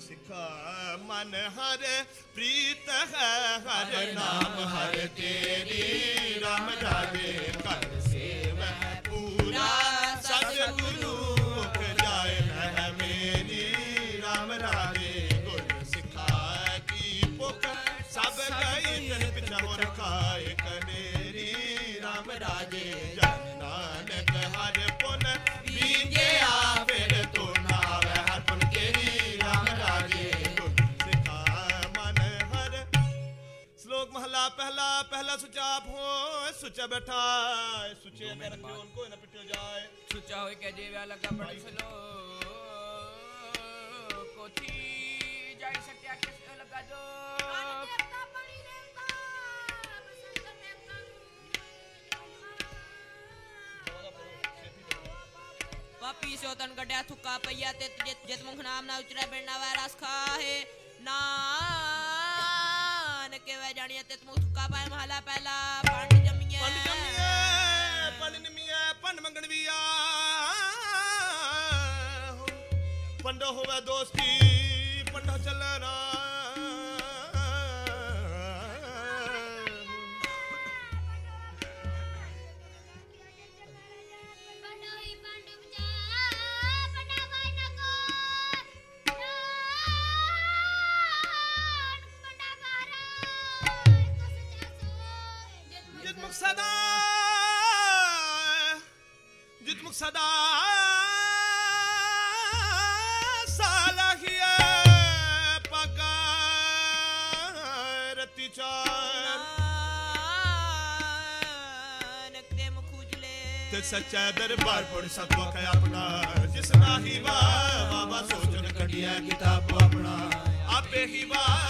ਸਿਖਾ ਮਨ ਹਰ ਪ੍ਰੀਤ ਹੈ ਹਰ ਨਾਮ ਹਰ ਤੇਰੀ ਰਾਮ ਰਾਜੇ ਕਰ ਸੇਵੈ ਪੂਰਾ ਸਤਿਗੁਰੂ ਮੁਖ ਜਾਏ ਰਹਿ ਮੇਰੀ ਰਾਮ ਰਾਜੇ ਗੁਰ ਸਿਖਾ ਕੀ ਭੁਖ ਸਭ ਗਈ ਤਨ ਪਿਛਾ ਹੋਰ ਖਾਏ ਕਨੇਰੀ ਰਾਮ ਰਾਜੇ ਪਹਿਲਾ ਪਹਿਲਾ ਸੁਚਾਪ ਹੋ ਸੁਚਾ ਬੈਠਾ ਸੁਚੇ ਅੰਦਰ ਰੱਖਿਓ ਉनको ਨਾ ਪਿੱਟਿਓ ਜਾਏ। ਸੁੱਚਾ ਹੋਇ ਕੇ ਜੀਵਿਆ ਲੱਗਾ ਪੜ ਸਲੋ ਕੋਠੀ ਜਾਈ ਸਟਿਆ ਕਿਸ ਲੱਗਾ ਜੋ? ਪਾਪੀ ਸੋ ਤਨ ਗੱਡਿਆ ਥੁੱਕਾ ਪਈਆ ਤੇ ਜਿਤ ਜਿਤ ਮੁਖ ਨਾਮ ਨਾ ਉਚਰੈ ਬਿਰਨਾ ਵੈ ਪਾਏ ਮਹਲਾ ਪਹਿਲਾ ਪੰਡ ਜੰਮੀਏ ਪੰਡ ਜੰਮੀਏ ਪੰਡ ਨਿਮੀਏ ਪੰਡ ਮੰਗਣ ਵੀ ਆ। ਪੰਡੋ ਹੋਵੇ ਦੋਸਤੀ, ਪੰਡੋ ਚੱਲਣਾ ਉਜਲੇ ਤੇ ਸੱਚਾ ਦਰਬਾਰ ਪੜ ਸਕੋ ਕੈ ਆਪਣਾ, ਜਿਸ ਨਾਹੀ ਵਾ ਬਾਬਾ ਸੋਚਣ ਕਢਿਆ ਕਿਤਾਬ ਆਪਣਾ। ਆਪੇ ਹੀ ਵਾ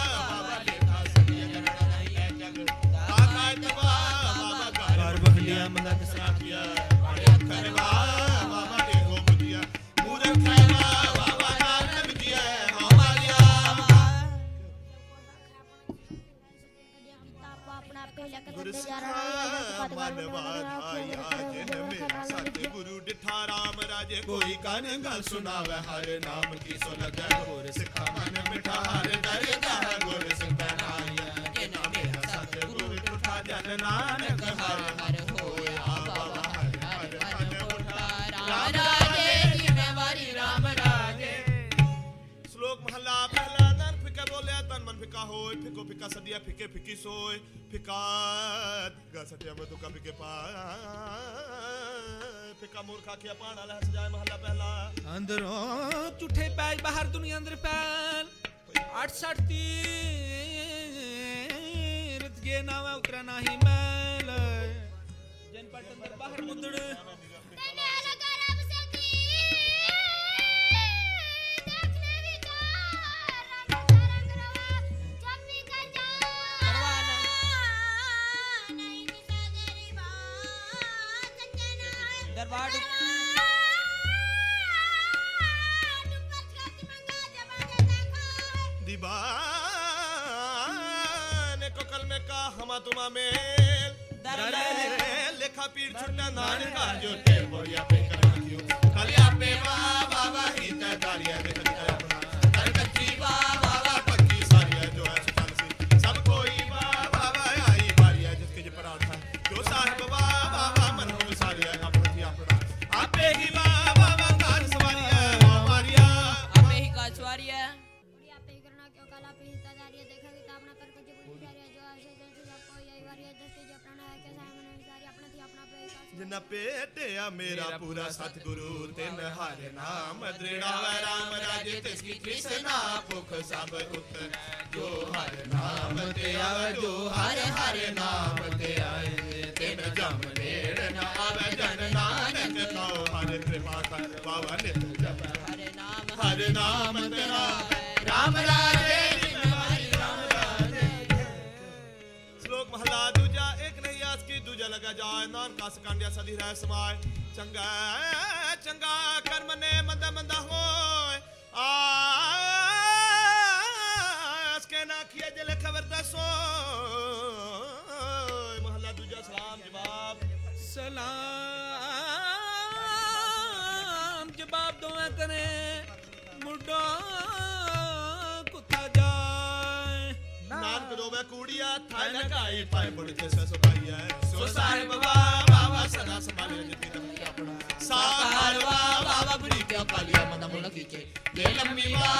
ਗੁਰੂ ਡਿਠਾ ਰਾਮ ਰਾਜੇ ਕੋਈ ਕਨ ਗੱਲ ਸੁਣਾਵੇ? ਹਰ ਨਾਮ ਕੀ ਸੋ ਲਗੈ ਗੁਰ ਸਿਖਾ ਮਨ ਮਿਠਾ ਹਰ ਦਰਗਾਹ ਗੁਰ ਸਿਖਾ ਨਾਇਆ ਜਿਨ ਮੇਰਾ ਗੁਰੂ ਡਿਠਾ ਜਨ ਨਾਨਕ ਹਰ ਹੋਏ ਫਿਕੋ ਫਿਕਾ ਸਦੀਆ ਫਿਕੇ ਫਿਕੀ ਸੋਏ ਫਿਕਾਤ ਗਾ ਸਟਿਆ ਮਧੁ ਕਾ ਫਿਕੇ ਪਾ ਫਿਕਾ ਮੂਰਖਾ ਖਿਆ ਪਾਣਾ ਲੈ ਸਜਾਏ ਮਹਲਾ ਪਹਿਲਾ ਅੰਦਰੋਂ ਝੂਠੇ ਪੈਜ ਬਾਹਰ ਦੁਨੀਆ ਅੰਦਰ ਪੈਲ 68 ਤੀਰਤ ਜੇ ਨਾਵਾ ਉਤਰਾ ਨਹੀਂ ਮੈਲ ਜਨ ਪਟ ਅੰਦਰ ਬਾਹਰ ਮੁੰਦੜ દરબાર दीवान कोकल में का हमा तुमा में लेखा पीर छुट्टा नान का जो ते बोरिया पे करना दियो कलिया पे बाबा हिता दारिया देखा ਜਿਨ ਭੇਟਿਆ ਮੇਰਾ ਪੂਰਾ ਸਤਿਗੁਰੂ ਤਿਨ ਹਰ ਨਾਮ ਦ੍ਰਿੜਾ ਵੈ ਰਾਮ ਰਾਜੇ ਤਿਸ ਕੀ ਤ੍ਰਿਸ਼ਨਾ ਭੁਖ ਸਭ ਉਤਰ ਜੋ ਹਰ ਨਾਮ ਤੇ ਆਵੇ ਜੋ ਹਰ ਹਰ ਨਾਮ ਤੇ ਆਏ ਤਿਨ ਜਮ ਨੇੜ ਨ ਆਵੇ ਜਨ ਨਾਨਕ ਕਉ ਹਰ ਕਿਰਪਾ ਕਰ ਪਾਵਨ। ਨਿਤ ਜਪ ਹਰੇ ਨਾਮ ਹਰ ਨਾਮ ਤੇਰਾ ਰਾਮ ਰਾਜੇ ਸ਼ਲੋਕ ਮਹਲਾ ਦੂਜਾ, ਇੱਕ ਨਹੀਂ ਆਸ ਕੀ ਦੂਜਾ ਲਗਾ ਜਾਏ। ਨਾਨ ਕਸ ਸਦੀ ਰਹਿ ਸਮਾਏ। ਚੰਗਾ ਚੰਗਾ ਕਰਮ ਨੇ ਮੰਦਾ ਮੰਦਾ ਹੋਏ। ਆਸ ਕੇ ਨਾ ਕੀਏ ਜਲੇ ਖਬਰ ਦੱਸੋ ਮਹਲਾ ਦੂਜਾ, ਸਲਾਮ ਜਵਾਬ। ਸਲਾਮ ਜਵਾਬ ਦੋਵੇਂ ਕਰੇ ਥਾਇ ਲਗਾਈ ਪਾਏ ਬੁੜ ਕੇ ਸਸਪਾਈਐ ਸੋ ਸਾਹਿਬ ਵਾ ਬਾਬਾ ਸਦਾ ਸੰਭਾਲੇ ਜਿੱਤੀ ਤਮਕੀ ਆਪਣਾ। ਸਾਕਾਰ ਵਾ, ਬਾਬਾ ਬੁੜੀ ਕੇ ਪਾਲਿਆ, ਮਨ ਮੁਨ ਕੀਚੇ ਜੇ ਲੰਮੀ ਵਾ